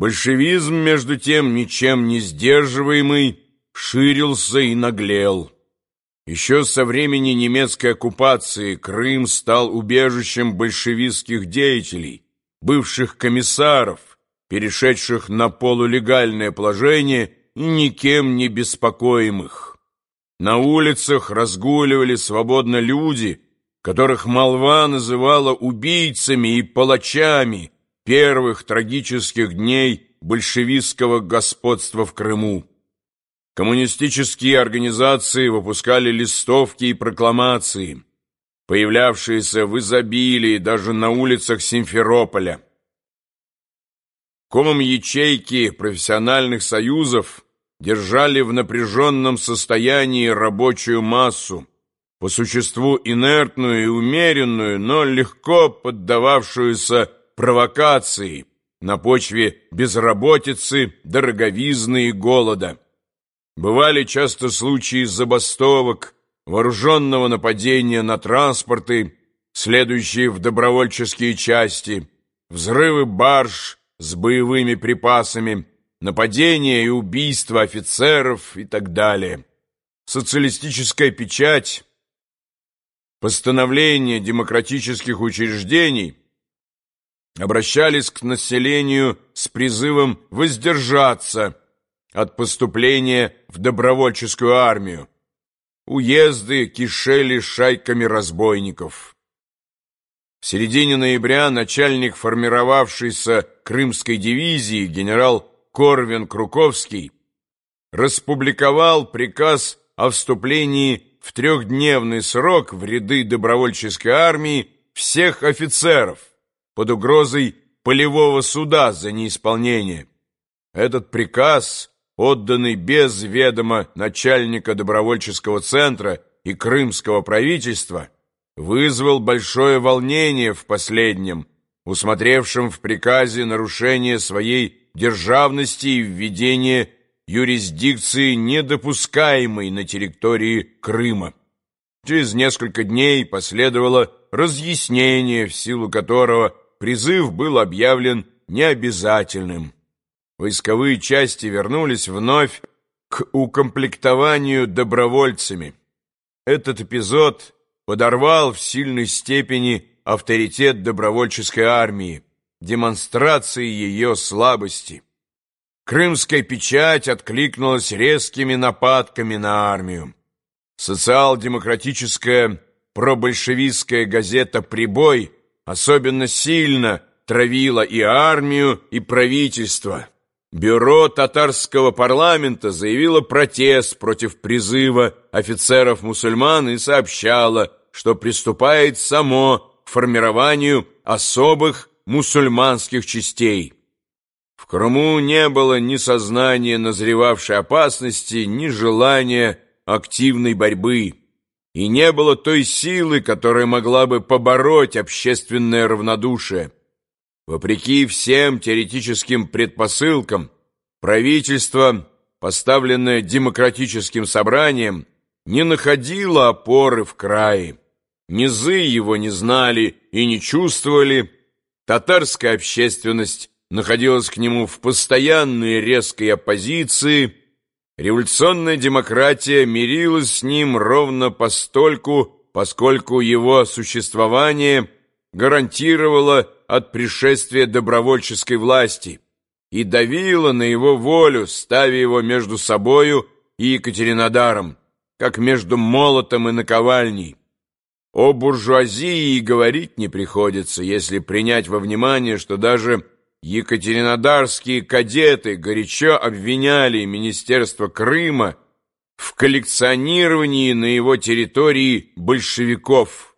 Большевизм, между тем, ничем не сдерживаемый, ширился и наглел. Еще со времени немецкой оккупации Крым стал убежищем большевистских деятелей, бывших комиссаров, перешедших на полулегальное положение и никем не беспокоимых. На улицах разгуливали свободно люди, которых молва называла убийцами и палачами, первых трагических дней большевистского господства в Крыму. Коммунистические организации выпускали листовки и прокламации, появлявшиеся в изобилии даже на улицах Симферополя. Комом ячейки профессиональных союзов держали в напряженном состоянии рабочую массу, по существу инертную и умеренную, но легко поддававшуюся провокации на почве безработицы, дороговизны и голода. Бывали часто случаи забастовок, вооруженного нападения на транспорты, следующие в добровольческие части, взрывы барж с боевыми припасами, нападения и убийства офицеров и так далее. Социалистическая печать, постановления демократических учреждений – обращались к населению с призывом воздержаться от поступления в добровольческую армию. Уезды кишели шайками разбойников. В середине ноября начальник формировавшейся Крымской дивизии генерал Корвин Круковский распубликовал приказ о вступлении в трехдневный срок в ряды добровольческой армии всех офицеров, под угрозой полевого суда за неисполнение. Этот приказ, отданный без ведома начальника добровольческого центра и крымского правительства, вызвал большое волнение в последнем, усмотревшем в приказе нарушение своей державности и введение юрисдикции, недопускаемой на территории Крыма. Через несколько дней последовало разъяснение, в силу которого призыв был объявлен необязательным. Войсковые части вернулись вновь к укомплектованию добровольцами. Этот эпизод подорвал в сильной степени авторитет добровольческой армии, демонстрацией ее слабости. Крымская печать откликнулась резкими нападками на армию. Социал-демократическая пробольшевистская газета «Прибой» особенно сильно травила и армию, и правительство. Бюро татарского парламента заявило протест против призыва офицеров-мусульман и сообщало, что приступает само к формированию особых мусульманских частей. В Крыму не было ни сознания назревавшей опасности, ни желания активной борьбы и не было той силы, которая могла бы побороть общественное равнодушие. Вопреки всем теоретическим предпосылкам, правительство, поставленное демократическим собранием, не находило опоры в крае. Низы его не знали и не чувствовали, татарская общественность находилась к нему в постоянной резкой оппозиции – Революционная демократия мирилась с ним ровно постольку, поскольку его существование гарантировало от пришествия добровольческой власти и давило на его волю, ставя его между собою и Екатеринодаром, как между молотом и наковальней. О буржуазии и говорить не приходится, если принять во внимание, что даже Екатеринодарские кадеты горячо обвиняли Министерство Крыма в коллекционировании на его территории большевиков.